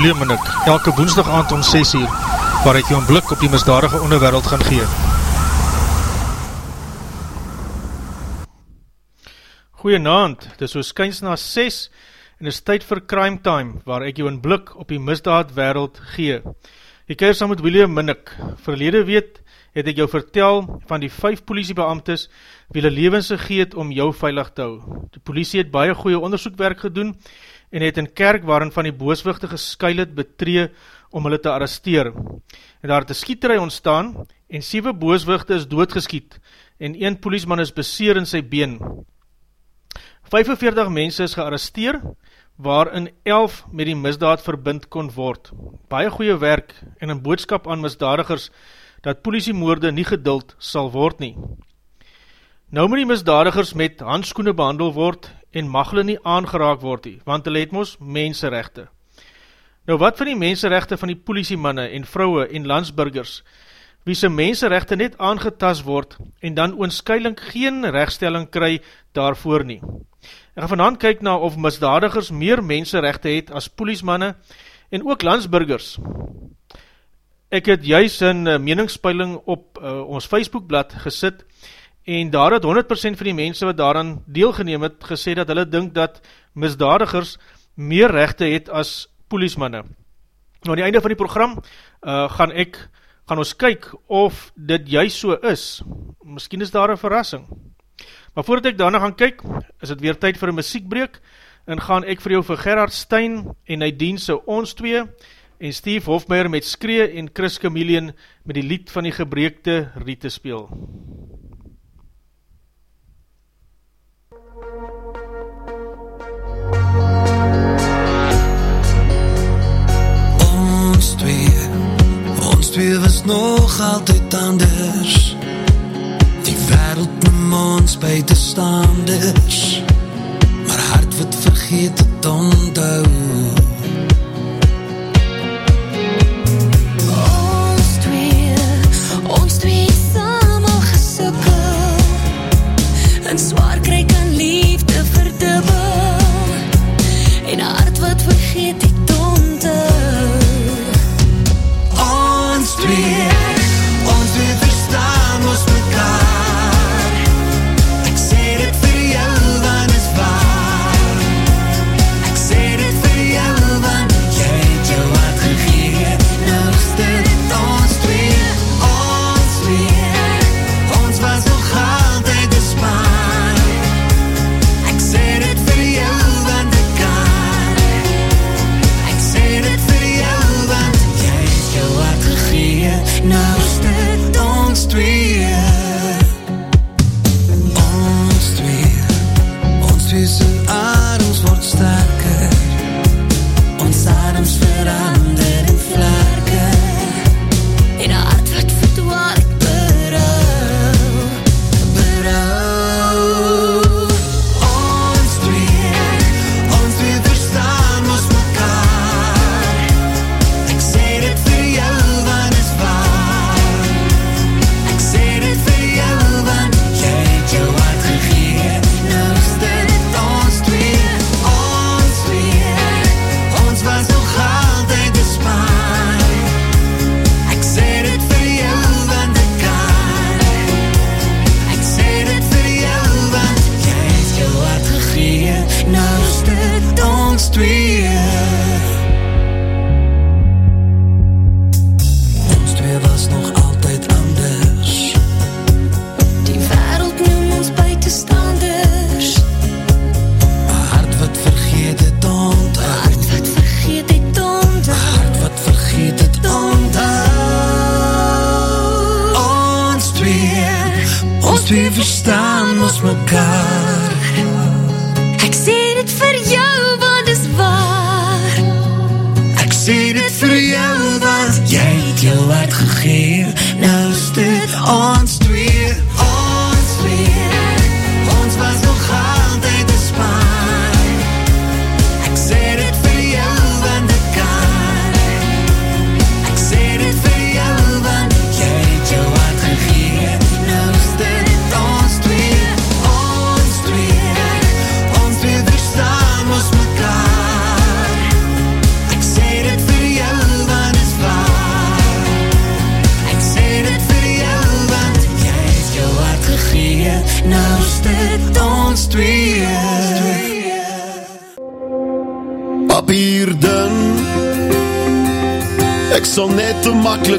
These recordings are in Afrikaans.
William Minnick, elke woensdag aand om 6 uur, waar ek jou een blik op die misdadige onderwereld gaan gee. Goeienaand, dit is so skyns na 6 en is tyd vir Crime Time, waar ek jou een blik op die misdaad wereld gee. Ek keer saam met William Minnick, verlede weet het ek jou vertel van die 5 politiebeamtes wie hulle levens gegeet om jou veilig te hou. Die politie het baie goeie onderzoekwerk gedoen en het een kerk waarin van die booswichte geskuil het betree om hulle te arresteer. En daar het een skieterij ontstaan en 7 booswichte is doodgeskiet en 1 poliesman is beseer in sy been. 45 mense is gearresteer waarin 11 met die misdaad verbind kon word. Baie goeie werk en een boodskap aan misdadigers dat politiemoorde nie geduld sal word nie. Nou moet die misdadigers met handskoene behandel word en mag hulle nie aangeraak word nie, want hulle het mos menserechte. Nou wat van die menserechte van die politiemanne en vrouwe en landsburgers, wie sy menserechte net aangetas word en dan oonskeiling geen rechtstelling kry daarvoor nie. Ek gaan vanavond kyk na of misdadigers meer menserechte het as politiemanne en ook landsburgers. Ek het juist een meningspeiling op uh, ons Facebookblad gesit en daar het 100% van die mense wat daaraan deelgeneem het, gesê dat hulle dink dat misdadigers meer rechte het as poliesmanne. Nou aan die einde van die program uh, gaan ek, gaan ons kyk of dit juist so is. Misschien is daar een verrassing. Maar voordat ek daarna gaan kyk, is het weer tyd vir een muziekbreek en gaan ek vir jou vir Gerard Stein en hy diense ons twee en Steve Hofmeyer met Skree en Chris Chameleon met die lied van die gebreekte riete speel. Twee. Was nog altyd anders. Die wereld noem ons buitenstaanders Maar hart wat vergeet het onthou. Ons twee, ons twee samen gesukkel En zwaar kry kan liefde verdubbel ons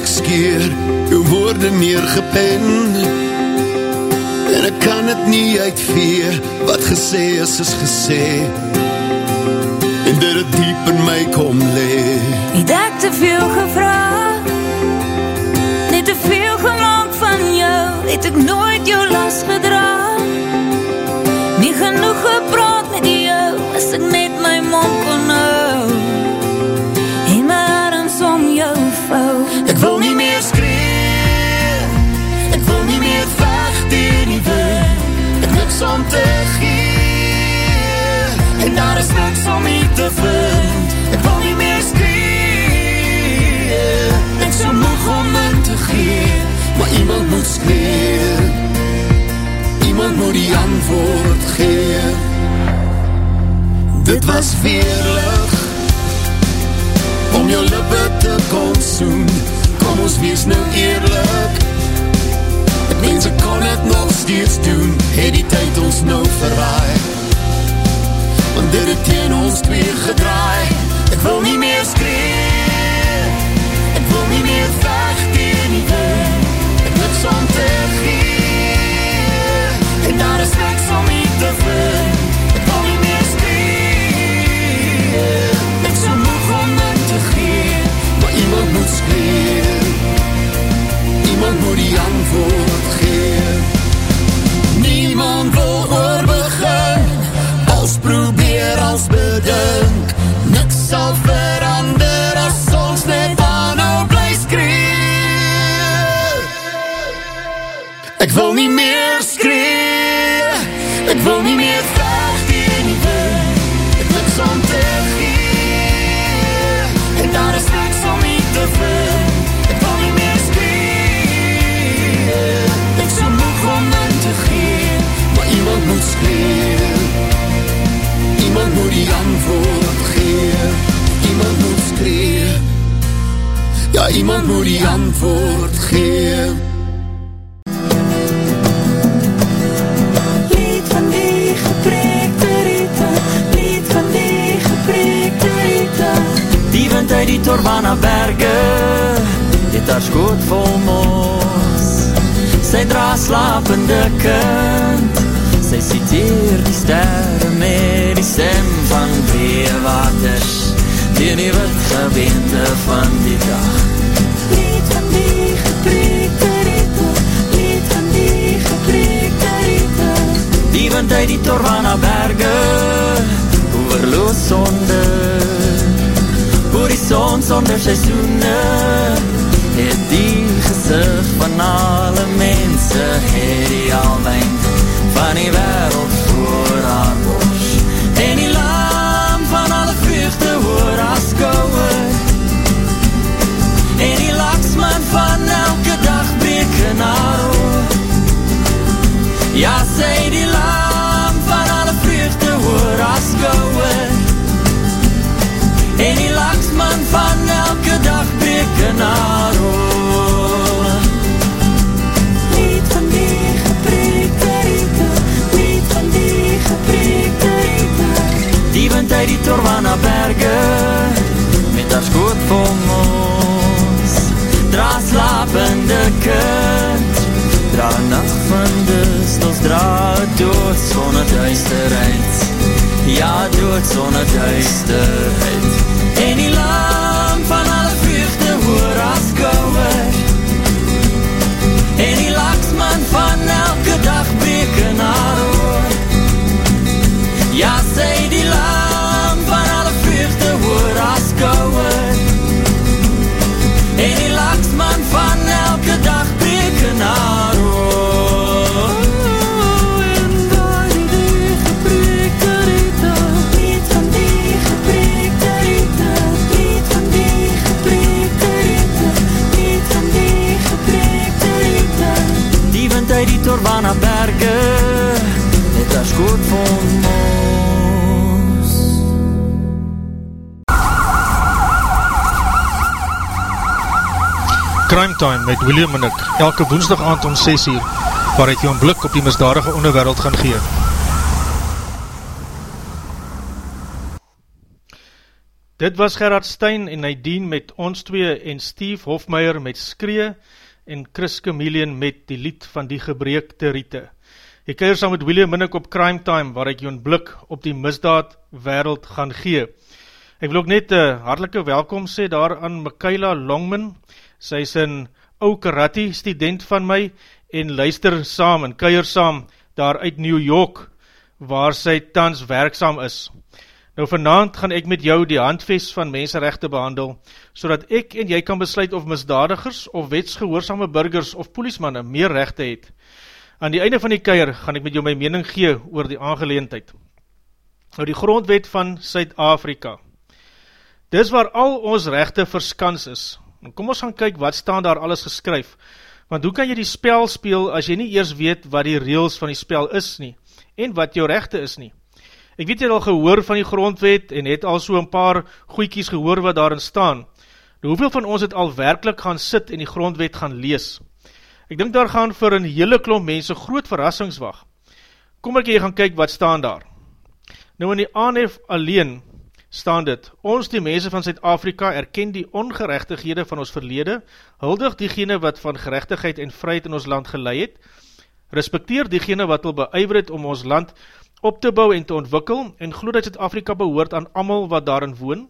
makkelijk skeer Jou woorde neergepen. En ek kan het nie uitvee Wat gesê is, is gesê. En dit het diep in my kom lee Het ek te veel gevra? Net te veel gemaakt van jou Het ek nooit jou las gedra? Nie genoeg gepraat is niks om nie te vind Ek wil nie meer skree Ek so moeg om in te gee Maar iemand moet skree Iemand moet die antwoord gee Dit was weerlig om jou lippe te kon soen Kom ons wees nou eerlik Ek wens ek kon het nog steeds doen Het die tyd ons nou verraai Want dit het teen ons twee gedraai Ek wil nie meer skree oor Ja, sy die lam van alle vreugde oor haar skouwer En die laksman van elke dag breek in haar oor Lied van die gepreekte riete Lied van die gepreekte riete Die wind uit die Torwana berge Met haar skoot vol Dra dood sonder duisterheid Ja, dood sonder duisterheid En die lam die Torwana berge. Het haar skoot vol mos Crime Time met William en ek, elke woensdag aand om 6 uur, waar ek jou een blik op die misdadige onderwereld gaan gee. Dit was Gerard Stein en Nadine met ons twee en Steve Hofmeyer met Skree en Chris Chameleon met die lied van die gebreekte riete. Ek keir saam met William Minnick op Crime Time waar ek jou een blik op die misdaad wereld gaan gee. Ek wil ook net een hartelike welkom sê daar aan Michaela Longman. Sy is een ou karate student van my en luister saam en keir saam daar uit New York waar sy tans werkzaam is. Nou vanavond gaan ek met jou die handvest van menserechte behandel, so dat ek en jy kan besluit of misdadigers of wetsgehoorsame burgers of poliesmanne meer rechte het. Aan die einde van die keier gaan ek met jou my mening gee oor die aangeleendheid. Nou die grondwet van Suid-Afrika. Dis waar al ons rechte verskans is. Nou kom ons gaan kyk wat staan daar alles geskryf. Want hoe kan jy die spel speel as jy nie eers weet wat die reels van die spel is nie, en wat jou rechte is nie. Ek weet jy al gehoor van die grondwet en het al so een paar goeikies gehoor wat daarin staan. Nou, hoeveel van ons het al werkelijk gaan sit en die grondwet gaan lees? Ek dink daar gaan vir een hele klomp mense groot verrassingswag. Kom ek jy gaan kyk wat staan daar. Nou in die aanhef alleen staan dit, ons die mense van Zuid-Afrika erken die ongerechtighede van ons verlede, huldig diegene wat van gerechtigheid en vryheid in ons land geleid het, respecteer diegene wat wil beuiver het om ons land op te bou en te ontwikkel en glo dat Zuid-Afrika behoort aan amal wat daarin woon,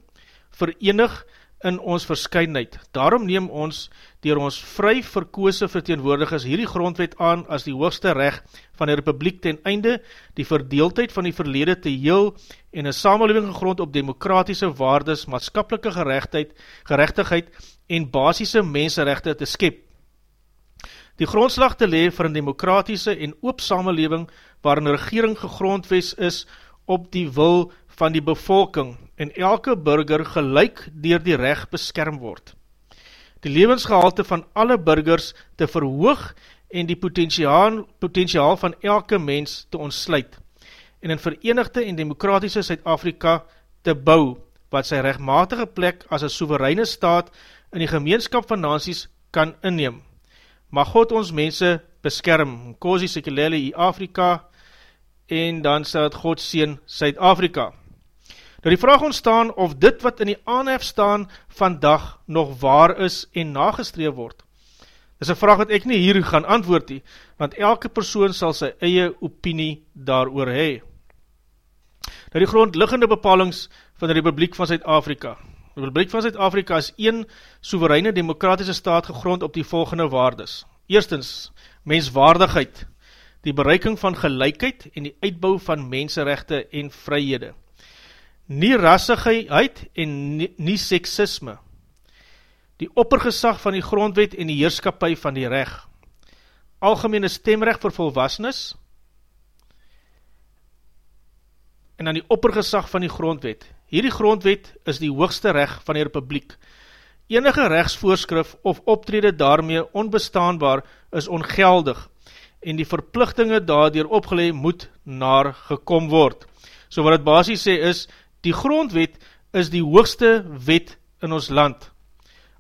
verenig in ons verskynheid. Daarom neem ons, dier ons vry verkose verteenwoordigers, hierdie grondwet aan as die hoogste recht van die republiek ten einde die verdeeldheid van die verlede te heel en een samenleving gegrond op demokratiese waardes, maatskapelike gerechtigheid en basisse menserechte te skep. Die grondslag te lee vir een demokratiese en oop samenleving waar een regering gegrondwes is op die wil van die bevolking en elke burger gelijk dier die recht beskerm word. Die levensgehalte van alle burgers te verhoog en die potentiaal, potentiaal van elke mens te ontsluit en in verenigde en demokratische Suid-Afrika te bou wat sy rechtmatige plek as een soevereine staat in die gemeenskap van nasies kan inneem. Mag God ons mense beskerm, Kosi Sekulele i Afrika, en dan sal het God sien Suid-Afrika. Nou die vraag ontstaan of dit wat in die aanhef staan vandag nog waar is en nagestreef word. Dit is een vraag wat ek nie hier gaan antwoord nie, want elke persoon sal sy eie opinie daar oor hee. Nou die grondliggende bepalings van die Republiek van Zuid-Afrika. Republiek van Zuid-Afrika is een soevereine demokratische staat gegrond op die volgende waardes. Eerstens, menswaardigheid die bereiking van gelijkheid en die uitbou van menserechte en vryhede. Nie rassigheid en nie, nie seksisme. Die oppergesag van die grondwet en die heerskapie van die reg. Algemene stemrecht vir volwassenes. En dan die oppergesag van die grondwet. Hierdie grondwet is die hoogste recht van die republiek. Enige rechtsvoorskrif of optrede daarmee onbestaanbaar is ongeldig en die verplichtinge daardoor opgeleid moet naar gekom word. So wat het basis sê is, die grondwet is die hoogste wet in ons land.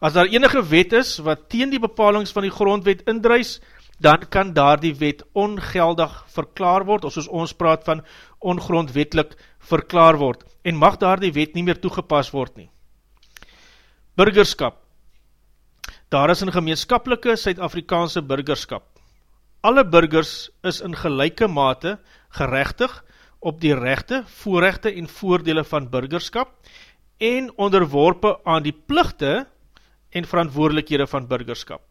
As daar enige wet is wat teen die bepalings van die grondwet indruis, dan kan daar die wet ongeldig verklaar word, of soos ons praat van ongrondwetlik verklaar word, en mag daar die wet nie meer toegepas word nie. Burgerskap Daar is een gemeenskapelike Suid-Afrikaanse burgerskap. Alle burgers is in gelijke mate gerechtig op die rechte, voorrechte en voordele van burgerskap en onderworpe aan die plichte en verantwoordelikhede van burgerskap.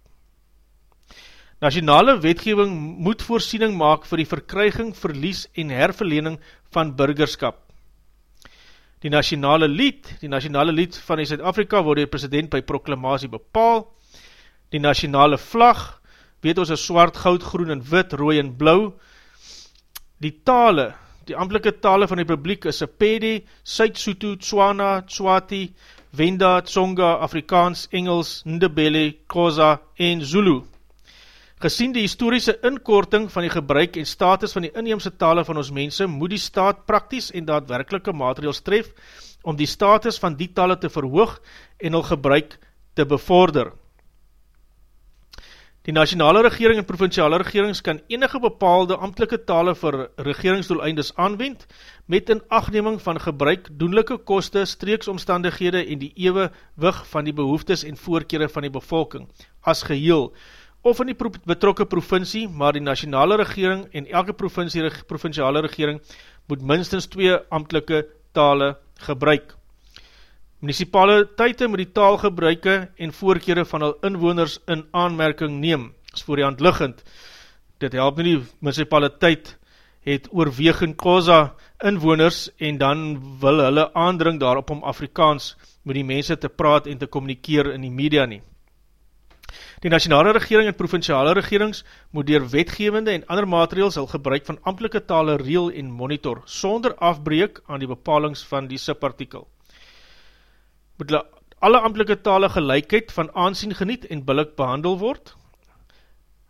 Nationale wetgeving moet voorsiening maak vir die verkryging, verlies en herverlening van burgerskap. Die nationale lied, die nationale lied van die Zuid-Afrika word die president by proklamatie bepaal. Die nationale vlag, weet ons is swart, goud, groen en wit, rooi en blauw. Die tale, die amtelike tale van die publiek is Sepedi, Suid-Soto, Tswana, Tswati, Wenda, Tsonga, Afrikaans, Engels, Ndebele, Koza en Zulu. Gesien die historische inkorting van die gebruik en status van die inheemse tale van ons mense, moet die staat prakties en daadwerkelike materiaal tref om die status van die tale te verhoog en al gebruik te bevorder. Die nationale regering en provinciale regerings kan enige bepaalde ambtelike tale vir regeringsdoeleindes aanwend met in achtneming van gebruik, doenlike koste, streeksomstandighede en die ewe wig van die behoeftes en voorkere van die bevolking as geheel of in die betrokke provincie, maar die nationale regering en elke provincie, provinciale regering moet minstens twee ambtelike tale gebruik. Municipaliteite moet die taalgebruike en voorkere van al inwoners in aanmerking neem, is voor die hand liggend. Dit help nie die municipaliteit het oorwegend koza inwoners en dan wil hulle aandring daarop om Afrikaans met die mense te praat en te communikeer in die media nie. Die nationale regering en provinciale regerings moet dier wetgevende en ander materiaals al gebruik van amtelike tale reel en monitor, sonder afbreek aan die bepalings van die subartikel moet alle amtelike tale gelijkheid van aansien geniet en billik behandel word.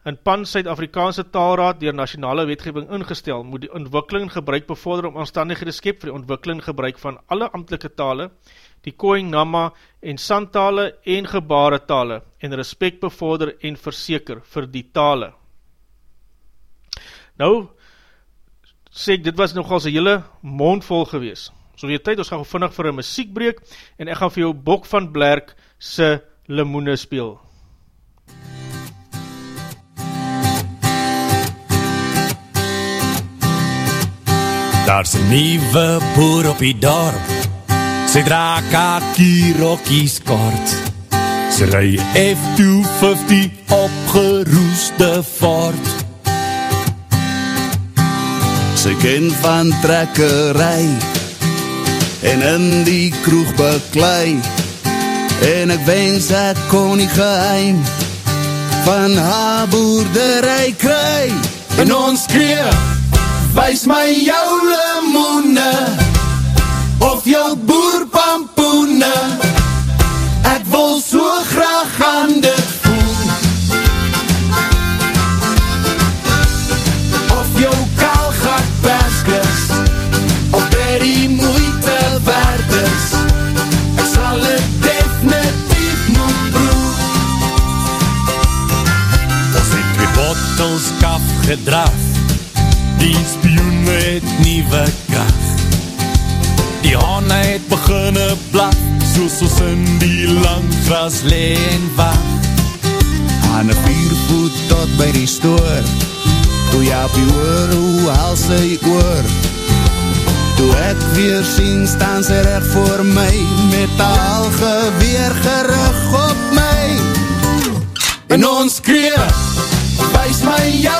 In PAN Suid-Afrikaanse taalraad dier nationale wetgeving ingestel, moet die ontwikkeling en gebruik bevorder om aanstandighede skep vir die ontwikkeling en gebruik van alle amtelike tale, die Koing, Nama en Santale en gebare tale en respect bevorder en verseker vir die tale. Nou, sê ek, dit was nogals een hele mondvol gewees. So weer tyd, ons gaan vinnig vir een muziekbreek en ek gaan vir jou Bok van Blerk se Limoene speel. Daar's een nieuwe boer op die dorp Sy draak haar kierokkies kort Sy rui F250 opgeroeste fort Sy ken van trekkerij en in die kroeg beklei. En ek wens ek kon die geheim van haar boerderij kry. En ons kreeg wees my jou limoene of jou boerpampoene. Ek wil so graag aan dit voel. Of jou kaalgat perskes of die moeite waard is. Ek sal het definitief moet proef Ons het twee bottels kaf gedraf. Die spioen het nieuwe kracht Die hane het beginne blak Soos ons in die lang gras leen wacht Aan een vier voet tot by die stoor Toe jy op die oor, hoe haal sy oor? Toe ek weer sien, staan sy recht voor my Met al geweer gerig op my. En ons kreeg, wees my jou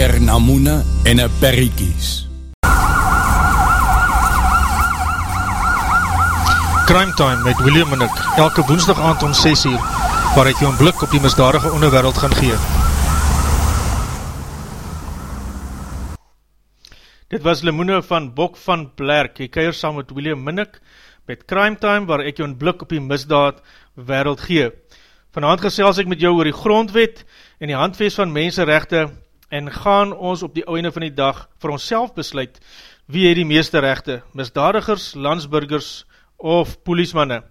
Lekker namoene en een perriekies Crime Time met William en ek, elke woensdag aand om 6 uur, waar ek jou een blik op die misdadige onderwereld gaan gee. Dit was Limoene van Bok van Blerk, hy keir saam met William Minnick, met Crime Time, waar ek jou een blik op die misdaad wereld gee. Vanavond gesels ek met jou oor die grondwet en die handvees van mensenrechte en gaan ons op die ouene van die dag vir ons besluit wie het die meeste rechte, misdadigers, landsburgers of poliesmanne.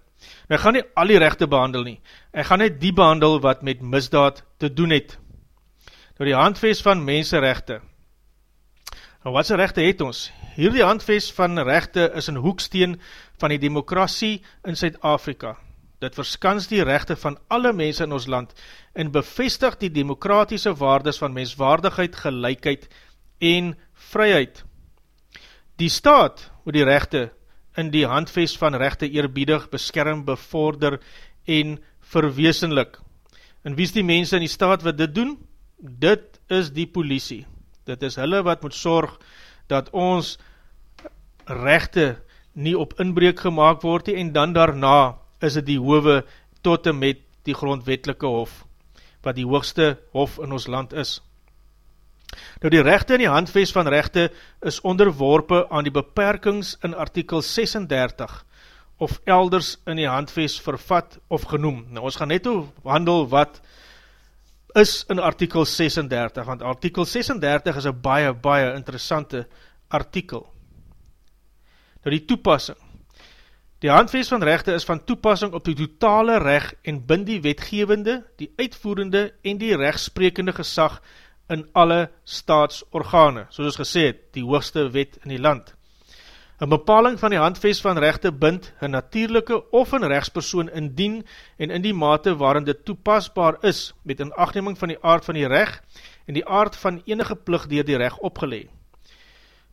Nou, gaan nie al die rechte behandel nie, ek gaan net die behandel wat met misdaad te doen het. Nou die handvees van mensenrechte. Nou wat sy rechte het ons? Hier die handvees van rechte is een hoeksteen van die demokrasie in Suid-Afrika. Dit verskans die rechte van alle mense in ons land en bevestig die demokratiese waardes van menswaardigheid, gelijkheid en vryheid. Die staat moet die rechte in die handvest van rechte eerbiedig, beskerm, bevorder en verweesenlik. En wie is die mense in die staat wat dit doen? Dit is die politie. Dit is hulle wat moet sorg dat ons rechte nie op inbreek gemaakt word en dan daarna is het die hove tot en met die grondwetelike hof, wat die hoogste hof in ons land is. Nou die rechte in die handvest van rechte is onderworpe aan die beperkings in artikel 36 of elders in die handvest vervat of genoem. Nou ons gaan net handel wat is in artikel 36, want artikel 36 is een baie, baie interessante artikel. Nou die toepassing. Die handvees van rechte is van toepassing op die totale recht en bind die wetgevende, die uitvoerende en die rechtsprekende gesag in alle staatsorgane, soos ons gesê het, die hoogste wet in die land. Een bepaling van die handvees van rechte bind een natuurlijke of een rechtspersoon indien en in die mate waarin dit toepasbaar is met een achtneming van die aard van die recht en die aard van enige plig dier die recht opgeleid.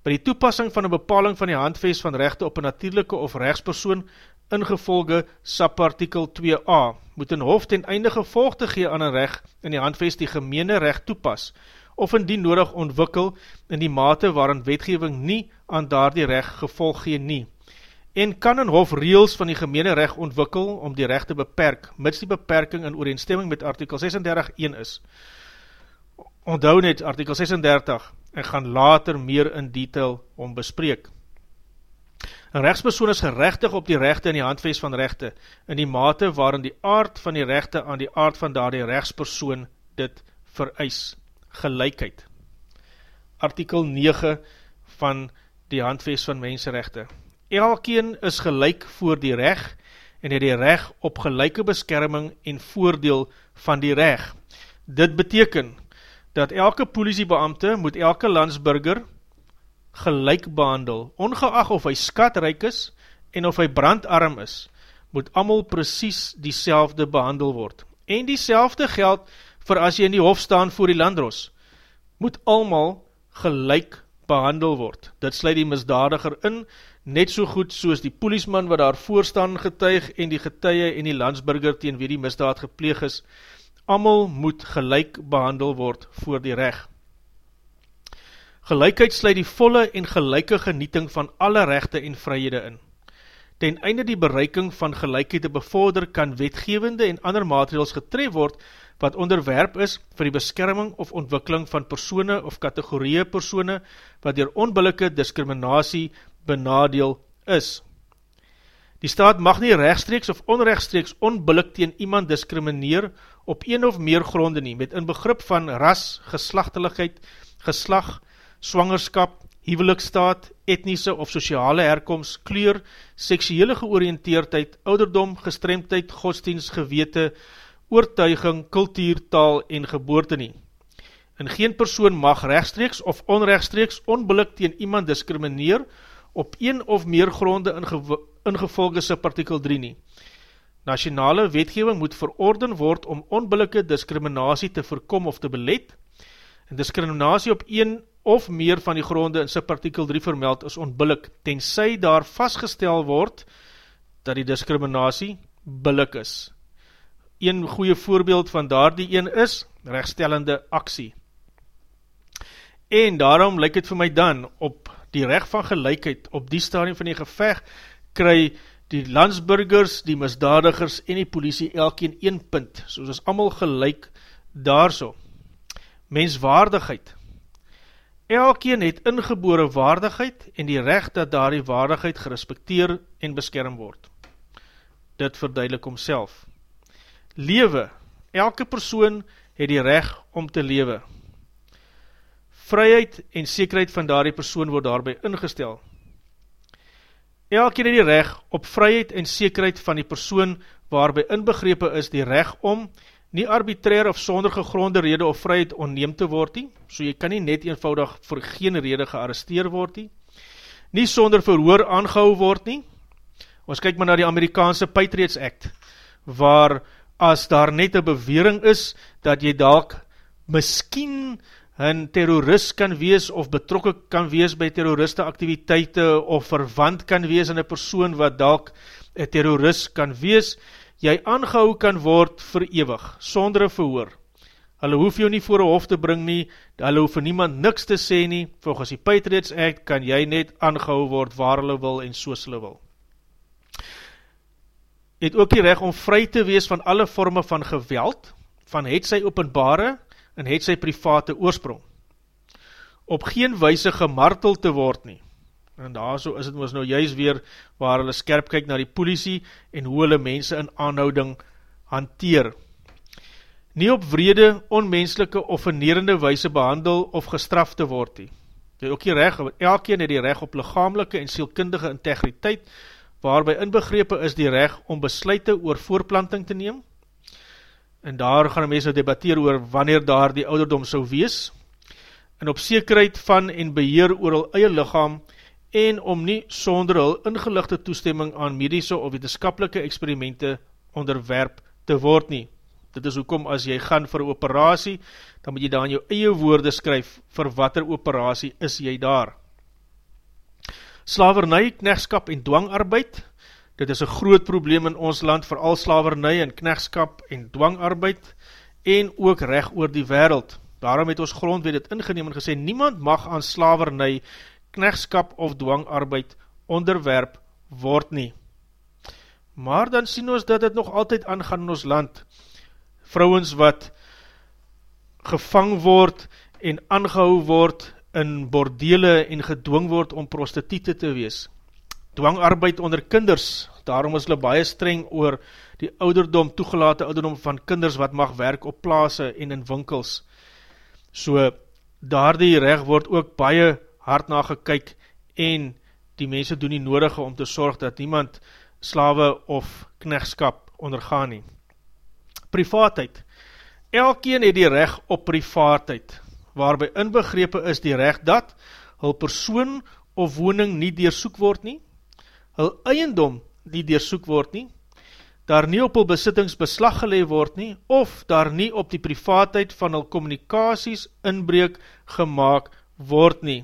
By die toepassing van een bepaling van die handveest van rechte op een natuurlijke of rechtspersoon ingevolge sapartikel 2a, moet een hoofd ten einde gevolg te gee aan een recht in die handveest die gemeene recht toepas, of indien nodig ontwikkel in die mate waarin wetgeving nie aan daar die recht gevolg gee nie. En kan een hof reels van die gemeene recht ontwikkel om die recht te beperk, mits die beperking in ooreenstemming met artikel 36.1 is. Onthou net artikel 36 en gaan later meer in detail om bespreek. Een rechtspersoon is gerechtig op die rechte in die handveest van rechte, in die mate waarin die aard van die rechte aan die aard van daar die rechtspersoon dit vereis. Gelijkheid. Artikel 9 van die handveest van mensenrechte. Elkeen is gelijk voor die recht en het die recht op gelijke beskerming en voordeel van die recht. Dit beteken, dat elke politiebeamte moet elke landsburger gelijk behandel, ongeacht of hy skatryk is en of hy brandarm is, moet allemaal precies die selfde behandel word. En die selfde geld vir as jy in die hof staan voor die landros, moet allemaal gelijk behandel word. Dit sluit die misdadiger in, net so goed soos die poliesman wat daar voorstaan getuig en die getuie en die landsburger teen wie die misdaad gepleeg is, Amal moet gelijk behandel word voor die recht. Gelijkheid sluit die volle en gelijke genieting van alle rechte en vryhede in. Ten einde die bereiking van gelijkheid te bevorder, kan wetgevende en ander materials getref word, wat onderwerp is vir die beskerming of ontwikkeling van persone of kategorieë persone, wat dier onbillike discriminatie benadeel is. Die staat mag nie rechtstreeks of onrechtstreeks onbillik teen iemand discrimineer op een of meer gronde nie, met in begrip van ras, geslachteligheid, geslag, swangerskap, huwelikstaat, etnische of sociale herkomst, kleur, seksuele georiënteerdheid, ouderdom, gestremdheid, godsdienst, gewete, oortuiging, kultuur, taal en geboorte nie. En geen persoon mag rechtstreeks of onrechtstreeks onbillik teen iemand discrimineer op een of meer gronde ingevolge sy partikel 3 nie. Nationale wetgeving moet verorden word om onbillike discriminatie te voorkom of te belet, en discriminatie op een of meer van die gronde in sy partikel 3 vermeld is onbillik, tenzij daar vastgestel word dat die discriminatie billik is. Een goeie voorbeeld van daar die een is, rechtstellende aksie. En daarom lyk het vir my dan op die recht van gelijkheid op die stadium van die gevecht kry die landsburgers, die misdadigers en die politie elkeen een punt, soos is allemaal gelijk daar so. Menswaardigheid. Elkeen het ingebore waardigheid en die recht dat daar die waardigheid gerespekteer en beskerm word. Dit verduidelik homself. Lewe. Elke persoon het die recht om te lewe. Vryheid en zekerheid van daar die persoon word daarby ingestel. Elkeen het die recht op vryheid en zekerheid van die persoon waarby inbegrepen is die recht om nie arbitrair of sonder gegronde rede of vryheid onneem te word nie, so jy kan nie net eenvoudig vir geen rede gearresteer word nie, nie sonder verhoor aangehou word nie, ons kyk maar na die Amerikaanse Patriots Act, waar as daar net een bewering is, dat jy dalk miskien een terrorist kan wees, of betrokken kan wees by terroriste activiteite, of verwant kan wees in een persoon wat dalk een terrorist kan wees, jy aangehou kan word vir ewig, sonder een verhoor. Hulle hoef jou nie voor een hof te bring nie, hulle hoef vir niemand niks te sê nie, volgens die Patriots Act kan jy net aangehou word waar hulle wil en soos hulle wil. Het ook die recht om vry te wees van alle vorme van geweld, van het sy openbare en het sy private oorsprong. Op geen wijse gemartel te word nie, En daar so is het ons nou juist weer waar hulle skerp kyk na die politie en hoe hulle mense in aanhouding hanteer. Nie op vrede, onmenselike of vernerende wijse behandel of gestraf te word nie. Jy ook die recht, elkeen het die recht op lichamelike en sielkundige integriteit, waarby inbegrepen is die recht om besluite oor voorplanting te neem. En daar gaan mense debatteer oor wanneer daar die ouderdom sou wees. En op zekerheid van en beheer oor al eie lichaam, en om nie sonder hul ingelichte toestemming aan medische of wetenskapelike experimente onderwerp te word nie. Dit is hoekom as jy gaan vir operatie, dan moet jy daar in jou eie woorde skryf vir wat er operatie is jy daar. Slavernij, knechtskap en dwangarbeid, dit is een groot probleem in ons land, vooral slavernij en knechtskap en dwangarbeid, en ook recht oor die wereld. Daarom het ons grondwet het ingeneem en gesê, niemand mag aan slavernij knechtskap of dwangarbeid onderwerp word nie. Maar dan sien ons dat het nog altyd aangaan in ons land. Vrouwens wat gevang word en aangehou word in bordele en gedwong word om prostitute te wees. Dwangarbeid onder kinders, daarom is hulle baie streng oor die ouderdom, toegelate ouderdom van kinders wat mag werk op plaas en in winkels. So, daar die recht word ook baie hard na gekyk en die mense doen nie nodige om te sorg dat niemand slawe of knechtskap ondergaan nie. Privaatheid Elkeen het die recht op privaatheid, waarby inbegrepen is die recht dat hul persoon of woning nie deersoek word nie, hul eiendom nie deersoek word nie, daar nie op hul besittings beslag gelee word nie, of daar nie op die privaatheid van hul communicaties inbreek gemaakt word nie.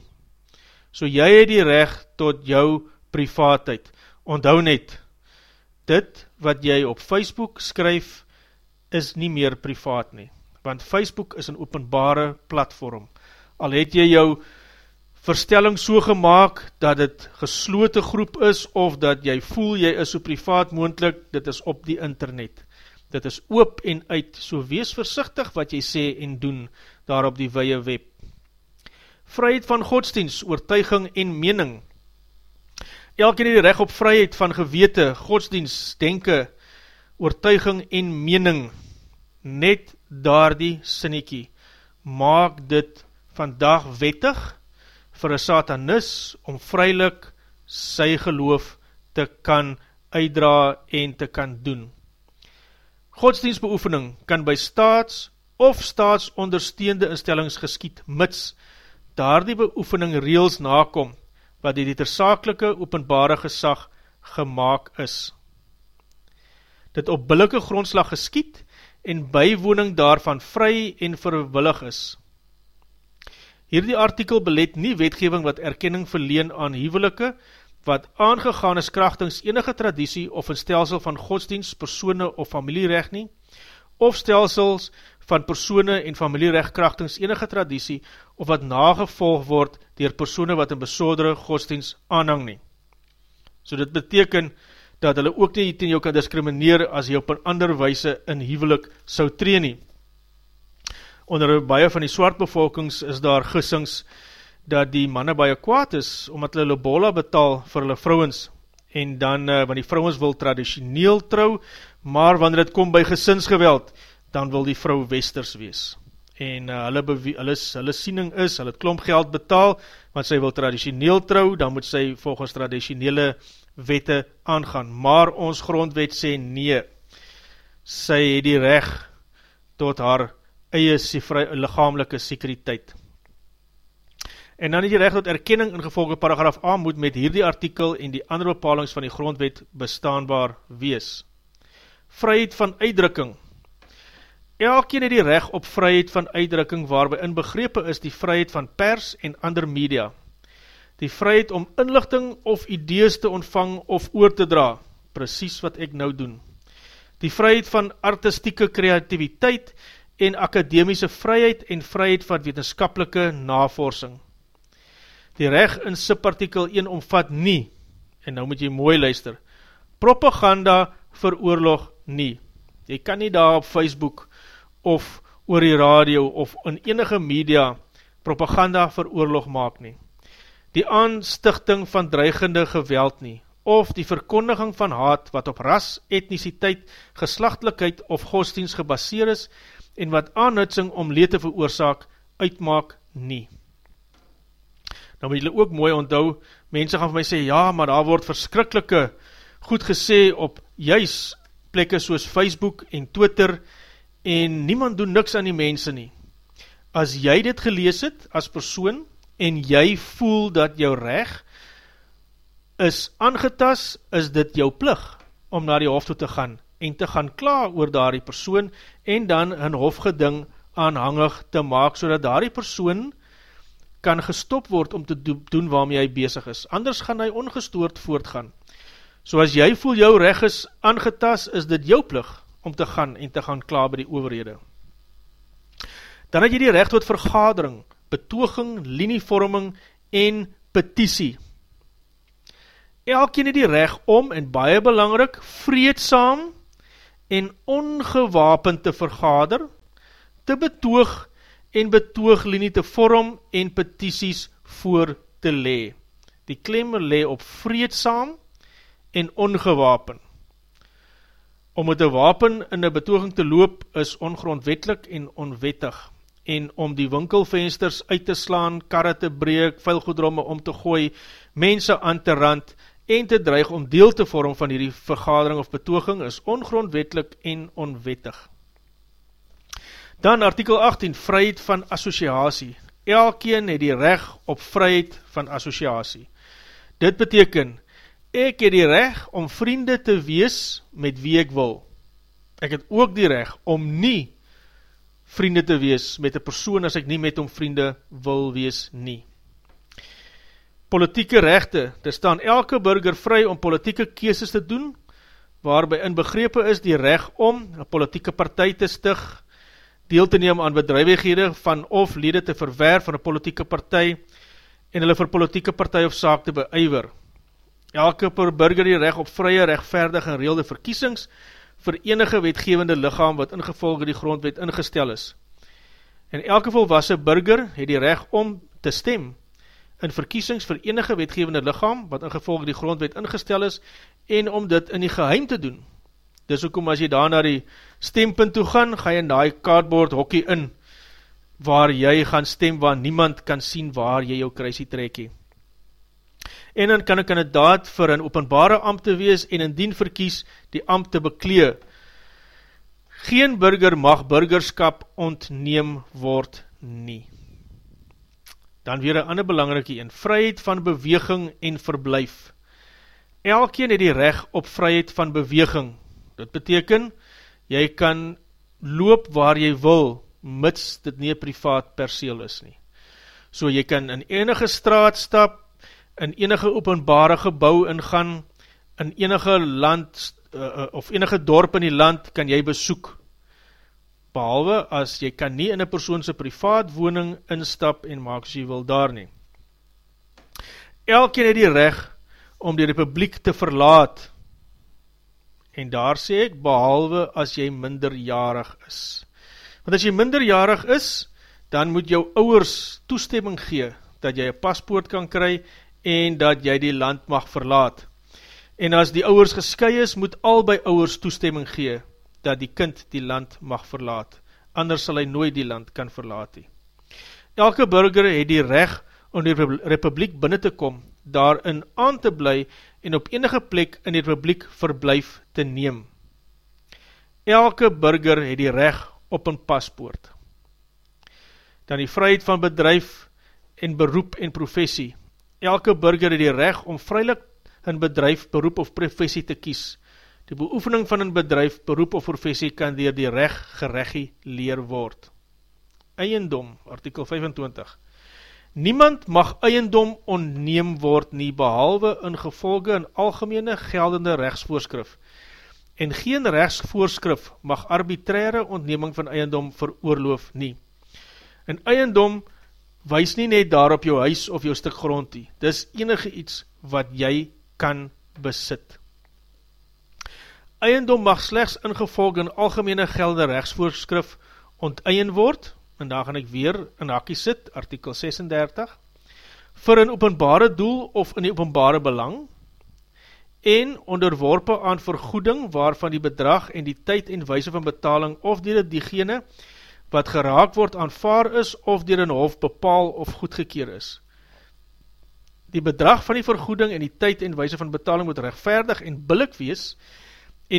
So jy het die recht tot jou privaatheid. Onthou net, dit wat jy op Facebook skryf, is nie meer privaat nie. Want Facebook is een openbare platform. Al het jy jou verstelling so gemaakt, dat het geslote groep is, of dat jy voel jy is so privaat moendlik, dit is op die internet. Dit is oop en uit, so wees versichtig wat jy sê en doen, daar op die weie web vryheid van godsdienst, oortuiging en mening. Elke die recht op vryheid van gewete, godsdienst, denke, oortuiging en mening, net daar die sinnekie, maak dit vandag wettig vir een satanis om vrylik sy geloof te kan uitdra en te kan doen. Godsdienstbeoefening kan by staats of staatsondersteende instellings geskiet, mits daar die beoefening reels nakom, wat die tersaaklike openbare gesag gemaakt is. Dit op billike grondslag geskiet en bywoning daarvan vry en verwillig is. Hierdie artikel belet nie wetgeving wat erkenning verleen aan huwelike, wat aangegaan is krachtings enige traditie of een stelsel van godsdienst, persone of familierecht nie, of stelsels van persone en familierechtkrachtings enige traditie of wat nagevolg word dier persone wat in besodere godsdienst aanhang nie. So dit beteken dat hulle ook nie ten jou kan discrimineer as jy op een ander wijse in huwelik sou tree nie. Onder baie van die swart bevolkings is daar gissings dat die manne baie kwaad is, omdat hulle lobola betaal vir hulle vrouwens, en dan, uh, want die vrouwens wil traditioneel trou, maar wanneer het kom by gesinsgeweld, dan wil die vrou westers wees. En uh, hulle, hulle, hulle siening is, hulle het klomp geld betaal, want sy wil traditioneel trou, dan moet sy volgens traditionele wette aangaan. Maar ons grondwet sê nee, sy het die recht tot haar eie lichamelike sekuriteit. En dan die recht tot erkenning in gevolge paragraaf A moet met hierdie artikel en die andere bepalings van die grondwet bestaanbaar wees. Vryheid van uitdrukking Elkeen het die recht op vryheid van uitdrukking waarby inbegrepe is die vryheid van pers en ander media. Die vryheid om inlichting of idees te ontvang of oor te dra, precies wat ek nou doen. Die vryheid van artistieke kreativiteit en akademiese vryheid en vryheid van wetenskapelike navorsing. Die recht in subartikel 1 omvat nie, en nou moet jy mooi luister, propaganda vir oorlog nie. Jy kan nie daar op Facebook of oor die radio of in enige media propaganda vir oorlog maak nie. Die aanstichting van dreigende geweld nie, of die verkondiging van haat wat op ras, etniciteit, geslachtlikheid of godsdienst gebaseer is en wat aanhutsing om leed te veroorzaak uitmaak nie. Nou moet julle ook mooi onthou, mense gaan vir my sê, ja, maar daar word verskrikkelike goed gesê op juist plekke soos Facebook en Twitter en niemand doen niks aan die mense nie. As jy dit gelees het as persoon, en jy voel dat jou reg is aangetas, is dit jou plig om na die hof toe te gaan, en te gaan klaar oor daar die persoon, en dan een hofgeding aanhangig te maak, so dat daar die persoon kan gestop word om te doen waarmee hy bezig is. Anders gaan hy ongestoord voortgaan. So as jy voel jou reg is aangetas, is dit jou plig om te gaan en te gaan klaar by die overhede. Dan het jy die recht tot vergadering, betoging, linievorming en petitie. Elkeen het die recht om, en baie belangrik, vreedsam en ongewapend te vergader, te betoog en betooglinie te vorm en petities voor te le. Die klemmer le op vreedsam en ongewapend. Om met een wapen in een betoging te loop is ongrondwetlik en onwettig en om die winkelvensters uit te slaan, karre te breek, vuilgoedromme om te gooi, mense aan te rand en te dreig om deel te vorm van hierdie vergadering of betoging is ongrondwetlik en onwettig. Dan artikel 18, vryheid van associatie. Elkeen het die reg op vryheid van associatie. Dit beteken, ek het die reg om vriende te wees met wie ek wil. Ek het ook die reg om nie vriende te wees met een persoon as ek nie met hom vriende wil wees nie. Politieke rechte, dit staan elke burger vry om politieke keeses te doen, waarby in begrepe is die reg om een politieke partij te stig, deel te neem aan bedrijwighede van of lede te verwerf van een politieke partij en hulle vir politieke partij of saak te beuiver. Elke per burger die recht op vrye, rechtverdig en reelde verkiesings vir enige wetgevende lichaam wat ingevolge die grondwet ingestel is. En elke volwassen burger het die recht om te stem in verkiesings vir enige wetgevende lichaam wat ingevolge die grondwet ingestel is en om dit in die geheim te doen. Dis ook om as jy daar na die stempunt toe gaan, ga jy in die cardboard hockey in waar jy gaan stem waar niemand kan sien waar jy jou kruisie trekkie en dan kan een kandidaat vir een openbare ambt te wees en indien verkies die ambt te beklee. Geen burger mag burgerskap ontneem word nie. Dan weer een ander belangrike een, vryheid van beweging en verblijf. Elkeen het die recht op vryheid van beweging. Dit beteken, jy kan loop waar jy wil, mits dit nie privaat perseel is nie. So jy kan in enige straat stap, in enige openbare gebouw ingaan, in enige land uh, of enige dorp in die land kan jy besoek, behalwe as jy kan nie in een persoonse privaat woning instap en maak as jy wil daar nie. Elkeen het die recht om die republiek te verlaat, En daar sê ek, behalwe as jy minderjarig is. Want as jy minderjarig is, dan moet jou ouwers toestemming gee, dat jy een paspoort kan kry, en dat jy die land mag verlaat. En as die ouwers gesky is, moet albei ouwers toestemming gee, dat die kind die land mag verlaat. Anders sal hy nooit die land kan verlaat. He. Elke burger het die recht om die republiek binnen te kom, daarin aan te bly en op enige plek in die republiek verblijf te neem. Elke burger het die recht op een paspoort. Dan die vryheid van bedrijf en beroep en professie. Elke burger het die recht om vrylik een bedrijf, beroep of professie te kies. Die beoefening van een bedrijf, beroep of professie kan dier die recht gereggie leer word. Eiendom, artikel 25. Niemand mag eiendom onneem word nie, behalwe in gevolge in algemene geldende rechtsvoorskrif. En geen rechtsvoorskrif mag arbitraire ontneming van eiendom veroorloof nie. En eiendom wees nie net daar op jou huis of jou stuk grond nie. Dis enige iets wat jy kan besit. Eiendom mag slechts ingevolge in algemene geldende rechtsvoorskrif onteien word, en daar gaan ek weer in hakkie sit, artikel 36, vir een openbare doel of in die openbare belang, en onderworpe aan vergoeding waarvan die bedrag en die tyd en wijse van betaling of dier diegene wat geraak word aanvaar is of dier een hof bepaal of goedgekeer is. Die bedrag van die vergoeding en die tyd en wijse van betaling moet rechtvaardig en billik wees en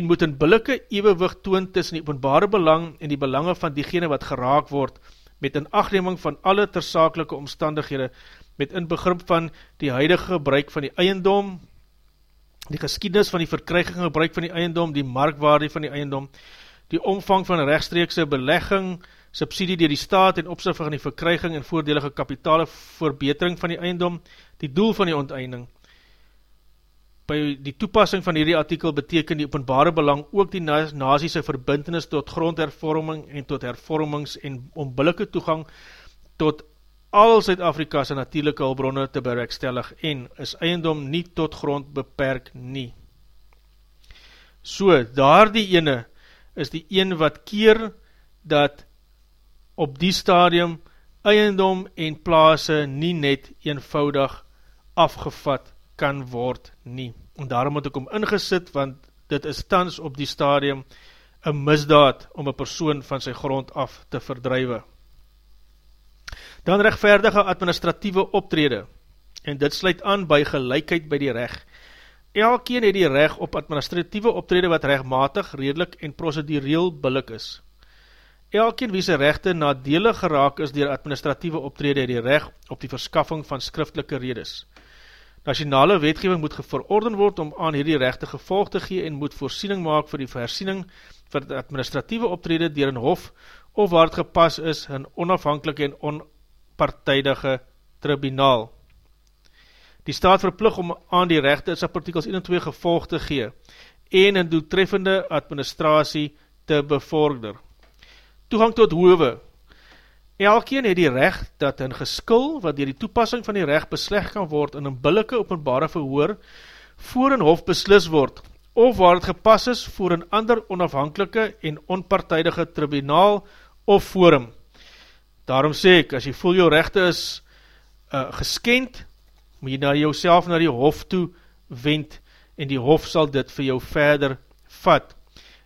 moet een billike eeuwewig toon tussen die openbare belang en die belange van diegene wat geraak word met een achtneming van alle tersakelike omstandighede, met in begrip van die huidige gebruik van die eiendom, die geskiednis van die verkryging gebruik van die eiendom, die markwaarde van die eiendom, die omvang van rechtstreekse belegging, subsidie dier die staat en opsif van die verkryging en voordelige kapitale verbetering van die eiendom, die doel van die onteinding, by die toepassing van hierdie artikel beteken die openbare belang ook die naziese verbintenis tot grondhervorming en tot hervormings en onbillike toegang tot al Zuid-Afrika's natuurlijke hulbronne te bewerkstellig en is eiendom nie tot grond beperk nie. So, daar die ene is die een wat keer dat op die stadium eiendom en plaas nie net eenvoudig afgevat kan word nie. En daarom moet ek om ingesit, want dit is tans op die stadium een misdaad om een persoon van sy grond af te verdrijwe. Dan rechtvaardige administratieve optrede, en dit sluit aan by gelijkheid by die recht. Elkeen het die recht op administratieve optrede wat rechtmatig, redelijk en procedureel billik is. Elkeen wie sy rechte nadelig geraak is dier administratieve optrede het die recht op die verskaffing van skriftelike redes. Nationale wetgeving moet verorden word om aan hierdie rechte gevolg te gee en moet voorsiening maak vir die versiening vir die administratieve optrede dier een hof of waar het gepas is een onafhankelike en onpartijdige tribunaal. Die staat verplug om aan die rechte is op artikels 1 en 2 gevolg te gee en een doeltreffende administratie te bevorder. Toegang tot hove Elkeen het die recht dat een geskil wat dier die toepassing van die recht besleg kan word in een billike openbare verhoor voor een hof beslis word of waar het gepas is voor een ander onafhankelike en onpartijdige tribunaal of forum. Daarom sê ek, as jy voel jou rechte is uh, geskend, moet jy na jou self na die hof toe wend en die hof sal dit vir jou verder vat.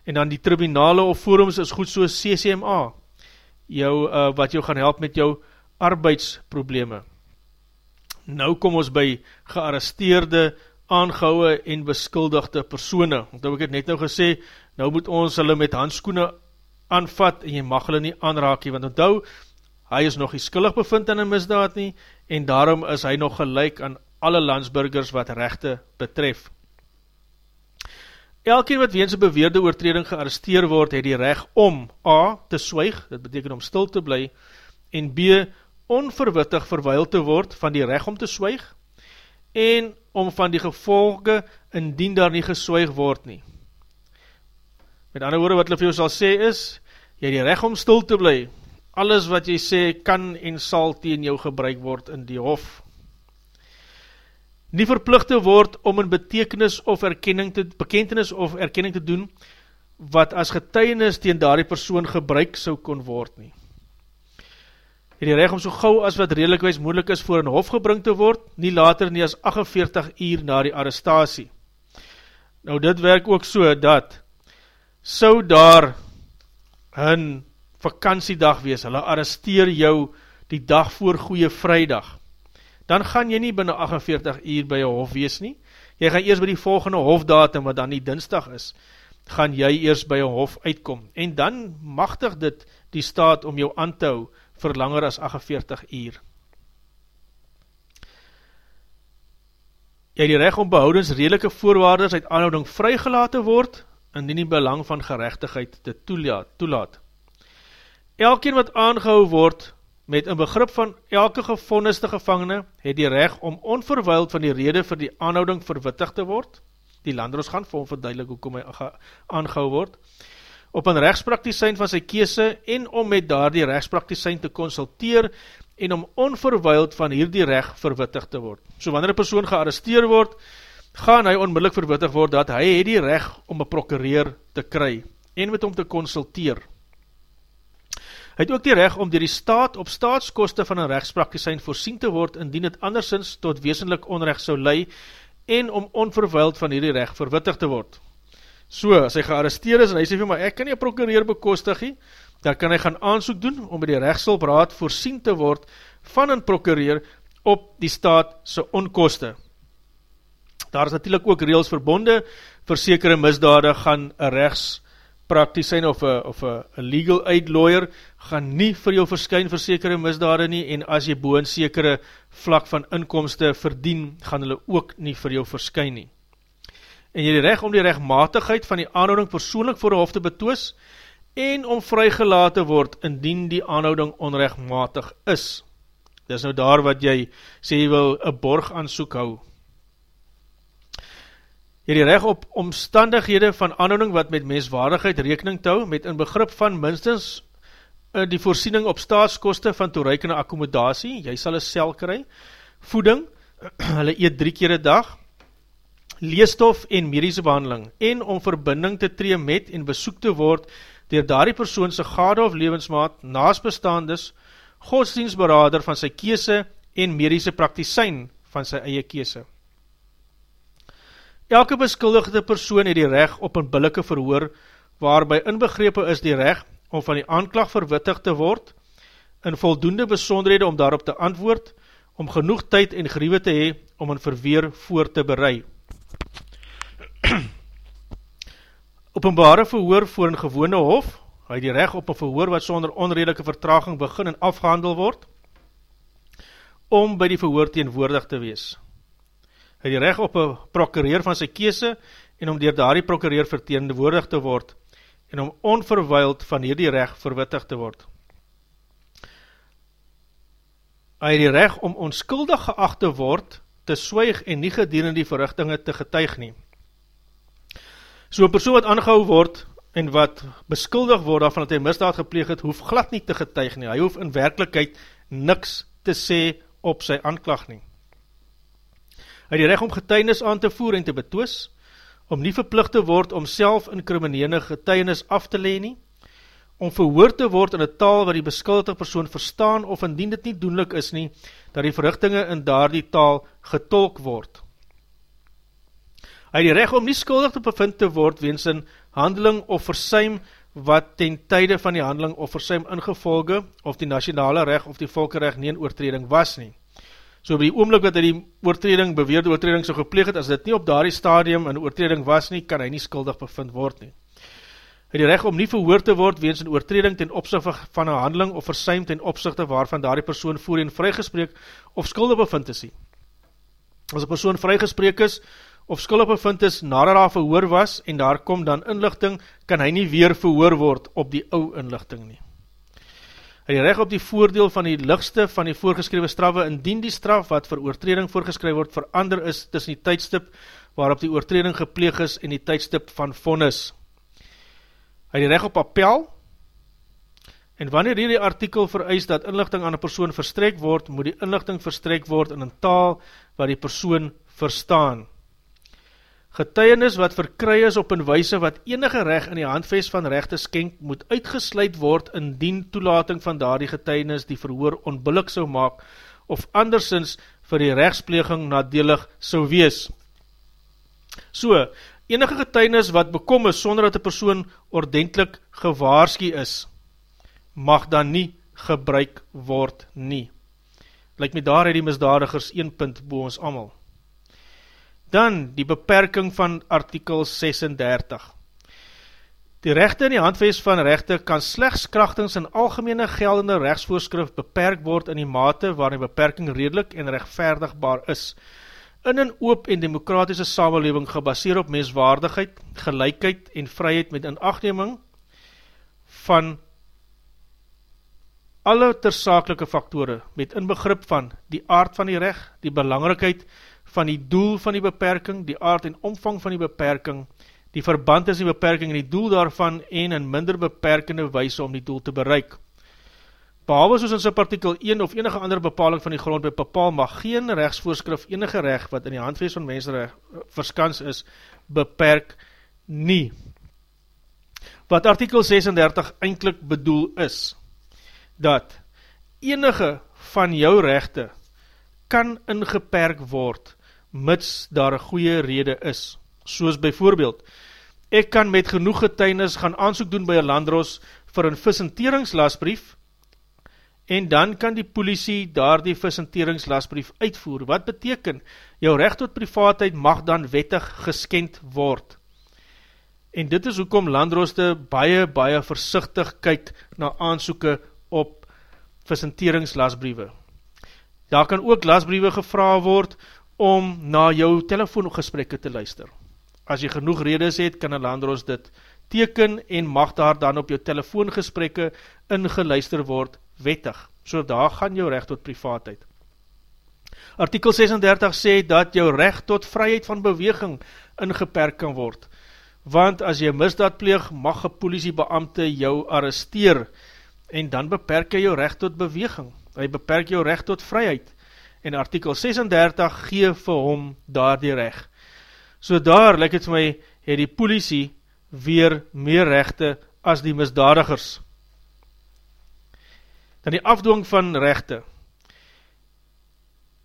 En dan die tribunale of forums is goed soos CCMA, jou, uh, wat jou gaan help met jou arbeidsprobleme. Nou kom ons by gearresteerde, aangehouwe en beskuldigde persone. Want heb ek het net nou gesê, nou moet ons hulle met handskoene aanvat en jy mag hulle nie aanraak nie, want onthou, hy is nog nie skuldig bevind in een misdaad nie, en daarom is hy nog gelijk aan alle landsburgers wat rechte betref. Elkeen wat weens een beweerde oortreding gearresteer word, het die recht om A, te swyg, dit beteken om stil te bly, en B, onverwittig verweil te word van die recht om te swyg, en om van die gevolge indien daar nie geswyg word nie. Met ander woorde wat hulle vir jou sal sê is, jy het die recht om stil te bly, alles wat jy sê kan en sal teen jou gebruik word in die hof. Nie verplicht te word om een betekenis of erkenning te, bekentenis of erkenning te doen, wat as getuienis teen daardie persoon gebruik sou kon word nie. Het die recht om so gauw as wat redelijkwijs moeilik is voor een hof gebring te word, nie later nie as 48 uur na die arrestatie. Nou dit werk ook so dat, sou daar een vakantiedag wees, hulle arresteer jou die dag voor goeie vrijdag, dan gaan jy nie binnen 48 uur by jou hof wees nie, jy gaan eers by die volgende hofdatum, wat dan die dinsdag is, gaan jy eers by jou hof uitkom, en dan machtig dit die staat om jou aan te hou, vir langer as 48 uur. Jy die recht om behoudens redelike voorwaardes uit aanhouding vrygelaten word, indien die belang van gerechtigheid te toelaat. Elkeen wat aangehou word, met een begrip van elke gevonniste gevangene, het die recht om onverwijld van die rede vir die aanhouding verwittig te word, die landroos gaan vir hom verduidelik hoekom hy aangehou word, op een rechtspraktisijn van sy kese en om met daar die rechtspraktisijn te consulteer en om onverwijld van hierdie recht verwittig te word. So wanneer een persoon gearresteer word, gaan hy onmiddellik verwittig word dat hy het die recht om een prokureer te kry en met hom te consulteer. Hy het ook die recht om dier die staat op staatskoste van een rechtspraktisijn voorsien te word, indien het andersins tot wezenlik onrecht sou lei, en om onverwild van hierdie recht verwittig te word. So, as hy gearresteer is, en hy sê vir my, ek kan nie prokureer bekostig nie, dan kan hy gaan aansoek doen, om by die rechtselbraad voorsien te word, van een prokureer op die staat sy onkoste. Daar is natuurlijk ook reels verbonde, vir sekere misdade gaan een rechtspraad praktisyn of a, of a, a legal aid lawyer gaan nie vir jou verskyn vir sekere misdade nie en as jy boon sekere vlak van inkomste verdien, gaan hulle ook nie vir jou verskyn nie. En jy die recht om die rechtmatigheid van die aanhouding persoonlik voor die hof te betoos en om vrygelaten word indien die aanhouding onrechtmatig is. Dis nou daar wat jy sê jy wil een borg aansoek hou jy die recht op omstandighede van aanhouding wat met menswaardigheid rekening tou, met een begrip van minstens uh, die voorsiening op staatskoste van toereikende accommodatie, jy sal een sel kry, voeding, hulle eet drie keer een dag, leestof en medische behandeling, en om verbinding te tree met en besoek te word, dier daar die persoonse gade of levensmaat, naasbestaandes, godsdienstberader van sy kese en medische praktisijn van sy eie kese. Elke beskuldigde persoon het die recht op een billike verhoor, waarby inbegrepen is die recht om van die aanklag verwittig te word, in voldoende besonderhede om daarop te antwoord, om genoeg tyd en griewe te hee om een verweer voor te berei. Openbare verhoor voor een gewone hof, hy die recht op een verhoor wat sonder onredelike vertraging begin en afgehandel word, om by die verhoor teenwoordig te wees het die recht op een prokureer van sy kese en om dier daar die prokureer verteenwoordig te word en om onverwijld van hierdie recht verwittig te word. Hy die recht om onskuldig geacht te word, te swyg en nie gedien in die verrichtinge te getuig nie. So een persoon wat aangehou word en wat beskuldig word af van dat hy misdaad gepleeg het, hoef glad nie te getuig nie. Hy hoef in werkelijkheid niks te sê op sy aanklag nie. Hy die recht om getuinis aan te voer en te betoos, om nie verplicht te word om self in krimineene getuinis af te leen nie, om verhoor te word in een taal wat die beskuldige persoon verstaan of indien dit nie doenlik is nie, dat die verrichtinge in daar die taal getolk word. Hy die recht om nie skuldig te bevind te word weens een handeling of versuim wat ten tijde van die handeling of versuim ingevolge of die nationale recht of die volkerecht nie een oortreding was nie. So by die oomlik wat hy die oortreding, beweerde oortreding so gepleeg het, as dit nie op daardie stadium in oortreding was nie, kan hy nie skuldig bevind word nie. Hy die recht om nie verhoor te word weens een oortreding ten opzichte van een handeling of versuim ten opzichte waarvan daardie persoon voorheen vrygespreek of skuldig bevind is nie. As een persoon vrygespreek is of skuldig bevind is nadat daar verhoor was en daar kom dan inlichting, kan hy nie weer verhoor word op die ou inlichting nie hy die recht op die voordeel van die lichtste van die voorgeskrewe straffe, indien die straf wat vir oortreding voorgeskrewe word verander is tussen die tydstip waarop die oortreding gepleeg is en die tydstip van vonnis. Hy die recht op appel, en wanneer hierdie artikel vereis dat inlichting aan een persoon verstrek word, moet die inlichting verstrek word in een taal waar die persoon verstaan. Getuienis wat verkry is op een wijse wat enige recht in die handvest van rechte skenk, moet uitgesluit word indien toelating van daardie getuienis die verhoor onbillik sou maak, of andersins vir die rechtspleging nadelig sou wees. So, enige getuienis wat bekom is sonder dat die persoon ordentlik gewaarski is, mag dan nie gebruik word nie. Lyk my daar het die misdadigers 1 punt bo ons amal. Dan die beperking van artikel 36. Die rechte in die handvest van rechte kan slechts krachtings in algemene geldende rechtsvoorskrif beperk word in die mate waar die beperking redelijk en rechtvaardigbaar is. In een oop en demokratische samenleving gebaseer op menswaardigheid, gelijkheid en vryheid met inachtneming van alle tersakelike faktore met inbegrip van die aard van die recht, die belangrikheid van die doel van die beperking, die aard en omvang van die beperking, die verband is die beperking en die doel daarvan en in minder beperkende wijse om die doel te bereik. Behalwe soos in subartikel 1 of enige andere bepaling van die grondwet bepaal, mag geen rechtsvoorskrif enige recht wat in die handwees van mensenrecht verskans is, beperk nie. Wat artikel 36 eindelijk bedoel is, dat enige van jou rechte kan ingeperk word, mits daar een goeie rede is. Soos bijvoorbeeld, ek kan met genoeg getuinis gaan aansoek doen by een landros vir een visenteringslasbrief, en dan kan die politie daar die visenteringslasbrief uitvoer. Wat beteken, jou recht tot privaatheid mag dan wettig geskend word. En dit is hoekom landroste baie, baie versichtig kyk na aansoeke op visenteringslasbriewe. Daar kan ook lasbriewe gevra word om na jou telefoongesprekke te luister. As jy genoeg redes het, kan een landroos dit teken en mag daar dan op jou telefoongesprekke ingeluister word wettig. So daar gaan jou recht tot privaatheid. Artikel 36 sê dat jou recht tot vryheid van beweging ingeperk kan word. Want as jy misdaad pleeg, mag een politiebeamte jou arresteer en dan beperk jy jou recht tot beweging, hy beperk jou recht tot vryheid, en artikel 36 gee vir hom daar die recht. So daar, lyk het vir my, het die politie weer meer rechte as die misdadigers. Dan die afdwing van rechte.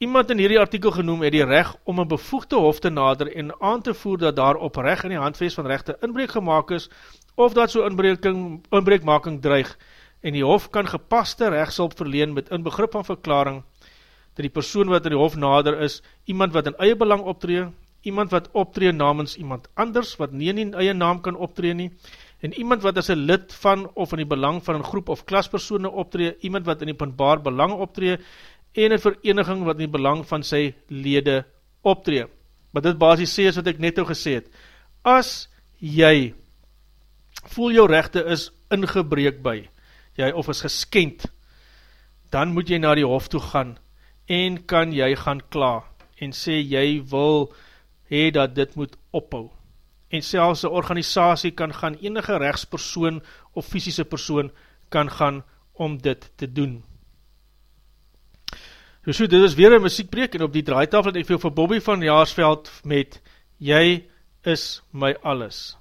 Iemand in hierdie artikel genoem het die recht om een bevoegde hof te nader en aan te voer dat daar op recht in die handvees van rechte inbreek gemaakt is, of dat so inbreekmaking dreig, en die hof kan gepaste rechtshulp verleen met in begrip van verklaring, dat die persoon wat in die hof nader is, iemand wat in eie belang optree, iemand wat optree namens iemand anders, wat nie in die eie naam kan optree nie, en iemand wat as een lid van of in die belang van een groep of klaspersone optree, iemand wat in die openbaar belang optree, en een vereniging wat in die belang van sy lede optree. Wat dit basis sê is wat ek net al gesê het, as jy voel jou rechte is ingebreek by, jy of is geskend, dan moet jy na die hof toe gaan, en kan jy gaan kla, en sê jy wil hee dat dit moet ophou. En selfs een organisatie kan gaan, enige rechtspersoon of fysische persoon kan gaan om dit te doen. Dus so, dit is weer een muziekbreek, en op die draaitafel het ek veel vir Bobby van Jaarsveld met Jy is my alles.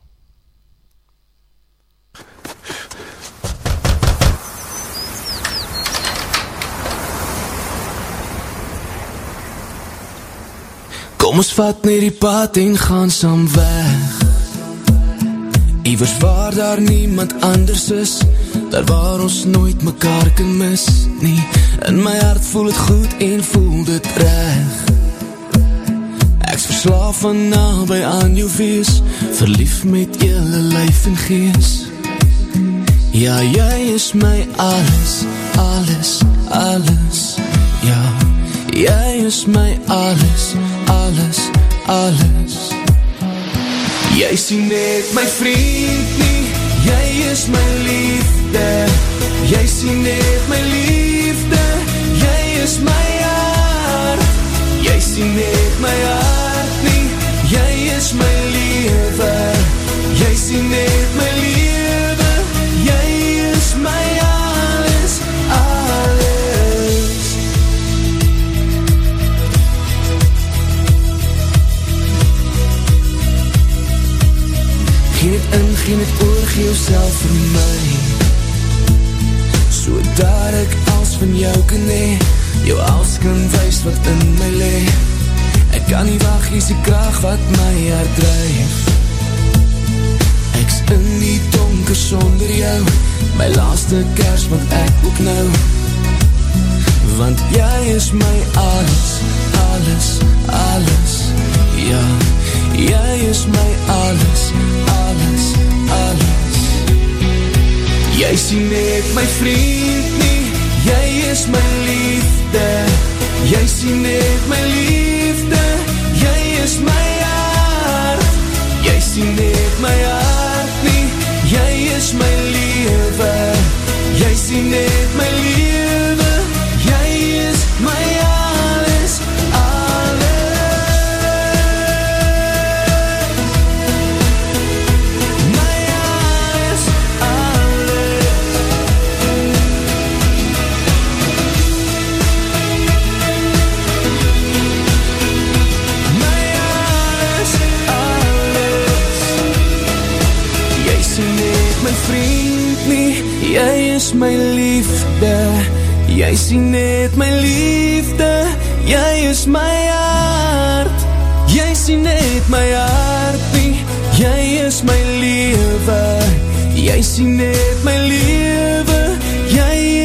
Kom ons vat net die pad en gaan saam weg. Iwers waar daar niemand anders is Daar waar ons nooit mekaar kan mis nie. In my hart voel het goed en voel dit reg. Ek is verslaaf van nabij aan jou wees Verlief met jylle lyf en gees. Ja, jy is my alles, alles, alles. Ja, jy is my alles, alles alles, Jy sien net my vriend nie Jy is my liefde. Jy sien net my liefde. Jy is my hart. Jy sien net my hart nie Jy is my lewe wat my hart drijf Ek's in die donker sonder jou. My laaste kers wat ek ook nou. Want jy is my alles, alles, alles. Ja, jy is my alles, alles, alles. Jy sien net my vriend nie. Jy is my liefde. Jy sien net my liefde is my hart. Jy sien net my hart nie. Jy is my lewe. Jy sien net my lewe Jy sien net my liefde Jy is my hart. Jy sien net my hart nie Jy is my lewe. Jy sien net my lewe Jy is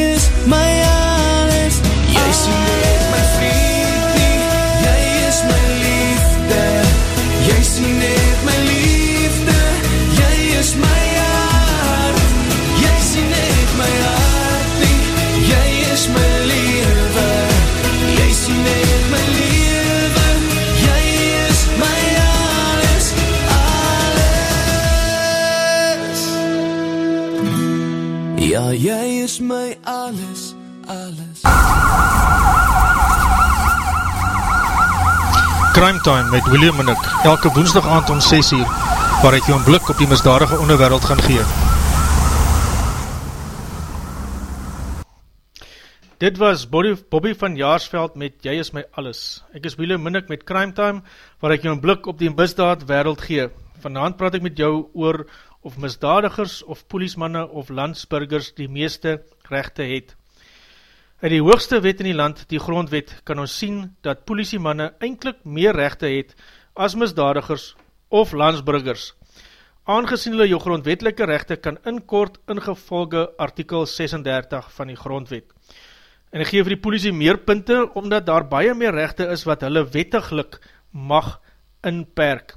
Crime Time met William Minnick, elke woensdag aand om 6 uur, waar ek jou een blik op die misdadige onderwereld gaan gee. Dit was Bobby, Bobby van Jaarsveld met Jy is my alles. Ek is William Minnick met Crime Time, waar ek jou een blik op die misdaad wereld gee. Vanavond praat ek met jou oor of misdadigers of poliesmanne of landsburgers die meeste rechte het. Uit die hoogste wet in die land, die grondwet, kan ons sien dat politiemanne eindelijk meer rechte het as misdadigers of landsburgers. Aangezien hulle jou grondwetelike rechte kan inkort ingevolge artikel 36 van die grondwet. En ek geef die politie meer punte, omdat daar baie meer rechte is wat hulle wettiglik mag inperk.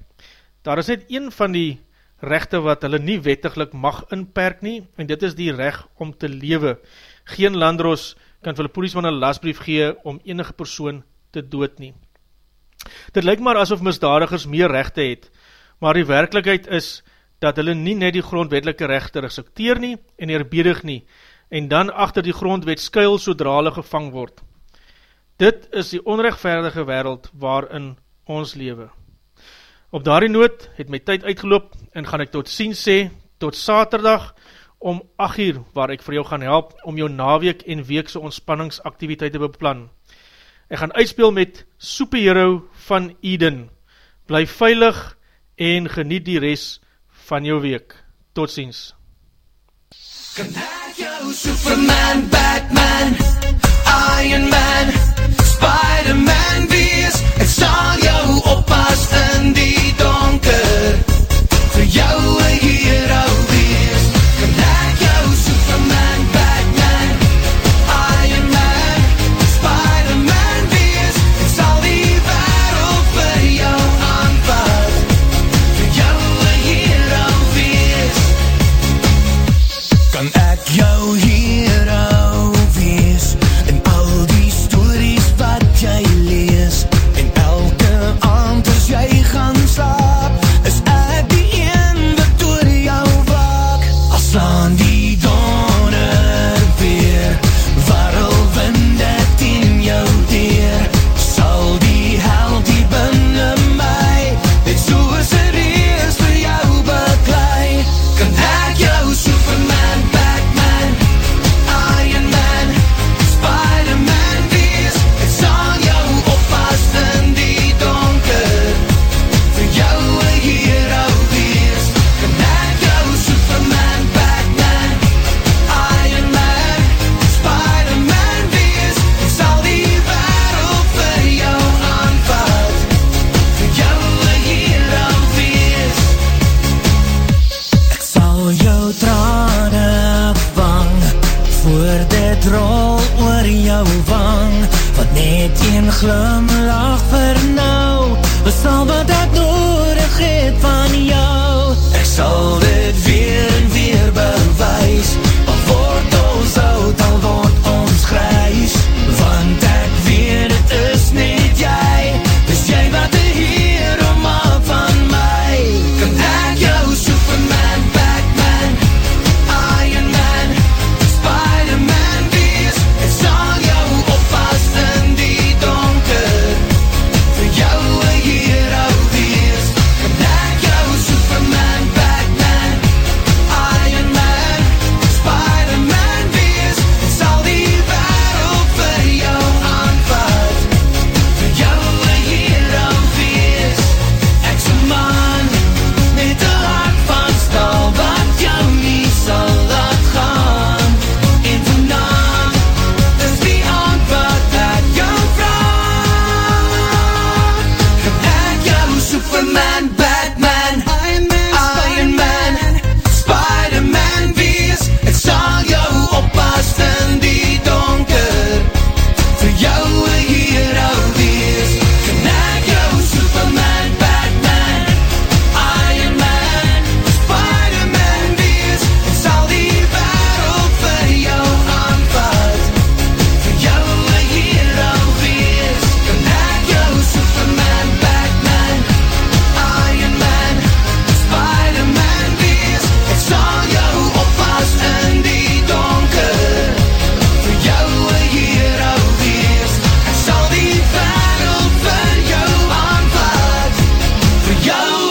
Daar is net een van die rechte wat hulle nie wettiglik mag inperk nie, en dit is die recht om te lewe. Geen landroos kan vir die poliesman een lasbrief gee om enige persoon te dood nie. Dit lyk maar asof misdadigers meer rechte het, maar die werkelijkheid is dat hulle nie net die grondwetelike rechte respekteer nie en eerbiedig nie, en dan achter die grondwet skuil sodra hulle gevang word. Dit is die onrechtvaardige wereld waarin ons lewe. Op daardie noot het my tyd uitgeloop en gaan ek tot sien sê, tot saterdag om 8 uur waar ek vir jou gaan help om jou naweek en weekse ontspanningsaktiviteit te beplan. Ek gaan uitspeel met Superhero van Eden. Bly veilig en geniet die res van jou week. Tot ziens. Kan ek jou Superman, Batman, Iron Man, Spider-Man wees? Ek sal jou oppas in die donker. oor jou wang Wat net een glimlach vir nou Is al wat ek nodig het van jou. Ek sal dit weer en weer bewys.